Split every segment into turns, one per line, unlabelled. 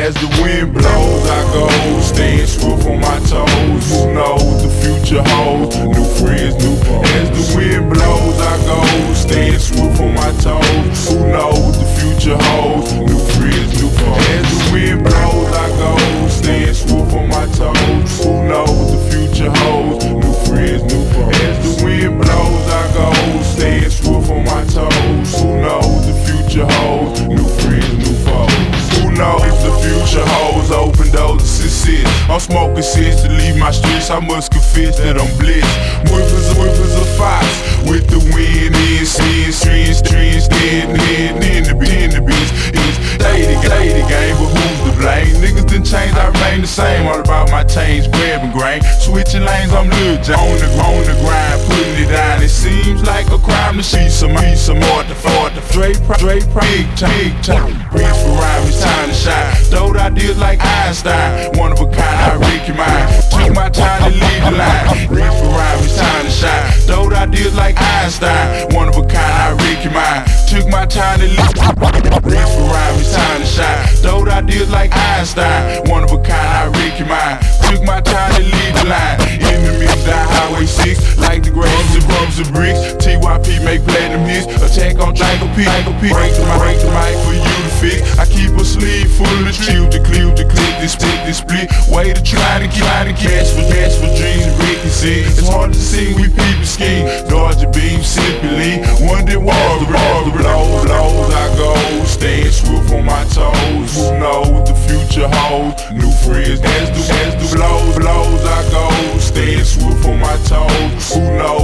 As the wind blows, I go, staying swift on my toes. Who knows the future holds? New friends, new foes. As the wind blows, I go, staying swift on my toes. Who knows the future holds? New I must confess that I'm blessed. Whippers, whippers of fox with the wind in, streets, trees, dead, dead, in the in the bitch. It's lady, lady game, but who's to blame? Niggas done changed, Remain the same. All about my change, grabbing grain, switching lanes. I'm Lil Jon. on the on the grind, putting it down. It seems like a crime to see some, see some more to afford the Dre, Dre, big time, big time. Reach for rhyme, it's time to shine. Throw ideas like Einstein, one of a kind, I read your mind. Took my time to lead the line. Reach for rhyme, it's time to shine. Throw ideas like Einstein, one of a kind, I read your mind. Took my time to lead. Reach for ideas like Einstein, one of a kind, I read your mind. Took my time to lead the line. Enemies down Highway 6, like the grams and crumbs and bricks. TYP make platinum hits. Attack on Triangle P. Break the mic, break the mic for you to fix. I keep a sleeve full of clear to clear to click this split this split. Way to try to get try to catch for catch for dreams and Ricky see. It's hard to see we people scheme. Dodge a beam simply. One day war the road the blows blows I go. Staying swift on my toes. Future holds? New friends as the as the blows blows I go. Staying swift on my toes. Who knows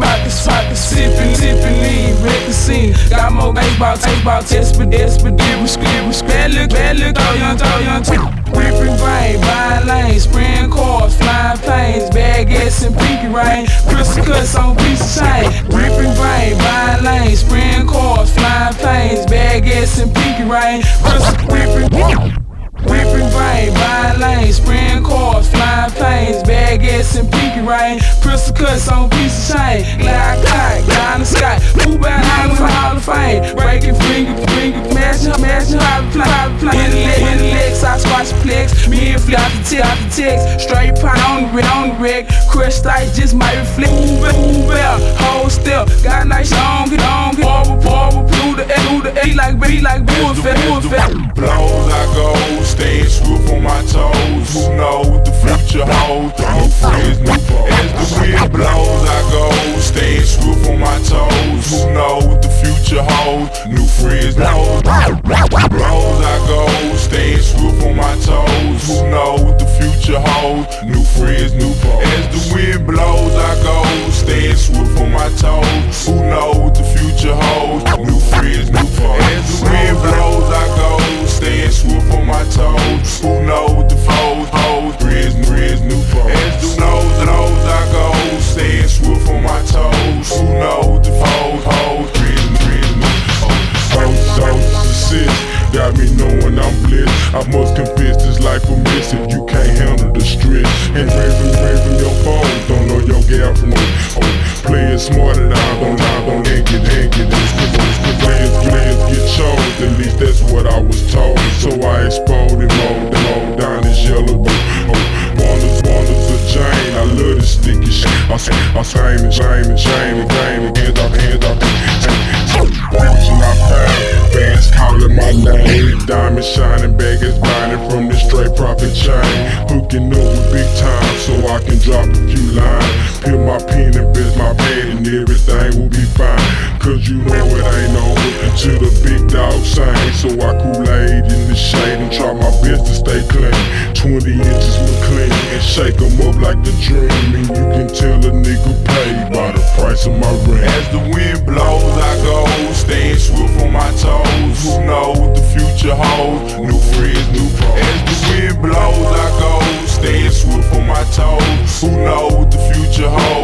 Stacking pockets, pockets, sipping, sipping lean, wreck the scene. Got more baseball, baseball, exped, expedite, scream, bad look, bad look, oh young, oh young, Ripping brain, buying lanes, spraying cars, flying planes, bag ass and pinky rain, crystal cuts on piece of chain. Ripping brain, buying lanes, spraying cars, flying planes, bag ass and pinky rain, crystal ripping. Ripping brain, buying lanes, spraying cars, flying planes, bag ass and pinky rain, crystal cuts on piece of chain, glide kite, down the sky, who high for Hall of Fame, breaking finger, finger, mashing, mashing, high play, high play, intellect, intellect, I squash flex, me and flip the tip, the text, straight pot on the red, on the wreck, crushed ice just might reflect, move it, move out, whole step, got a nice long, get on, get over, over, blue the A, blue the A, like, be like, blue effect, blue effect.
Blows I go, staying swift on my toes. Who knows what the future holds? New friends, new future holds? New friends, new foes. As the wind blows I go, staying swift on my toes. Who knows the future holds? New friends, new foes. As the wind blows I go, staying swift on my toes. Who knows the foes hold? Friends, friends, new foes. As the nose, nose I go, staying swift on my toes. Who knows the foes hold? Friends, friends, new foes. Dose, dose, assist. Got me knowing I'm blessed. I must confess this life mess if you And raising, raising your foes, don't know your oh, Play it smarter now, don't lie, don't yank it, yank it. Players, players get chose, at least that's what I was told. So I exposed and mowed, mowed down this yellow book. Oh, wonders, wonders of Jane, I love this sticky shit. I, I shame it, shame it, shame it, game it, name. Diamond shining, is binding from this straight profit chain. Hooking up with big time so I can drop a few lines. Peel my pen and best my pad and everything will be fine. Cause you know it ain't over to the big dog sign. So I Kool-Aid in the shade and try my best to stay clean. 20 inches McLean and shake 'em up like the dream. And you can tell a nigga paid by the price of my ring. As the wind blows, I the future? New friends, new pros. As the wind blows, I go, staying swift on my toes. Who knows what the future holds?